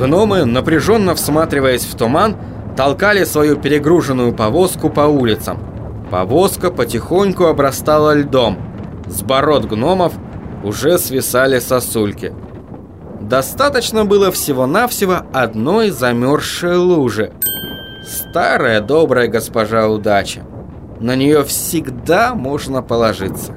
Гномы, напряженно всматриваясь в туман, толкали свою перегруженную повозку по улицам. Повозка потихоньку обрастала льдом. С бород гномов уже свисали сосульки. Достаточно было всего-навсего одной замерзшей лужи. Старая добрая госпожа удача. На нее всегда можно положиться.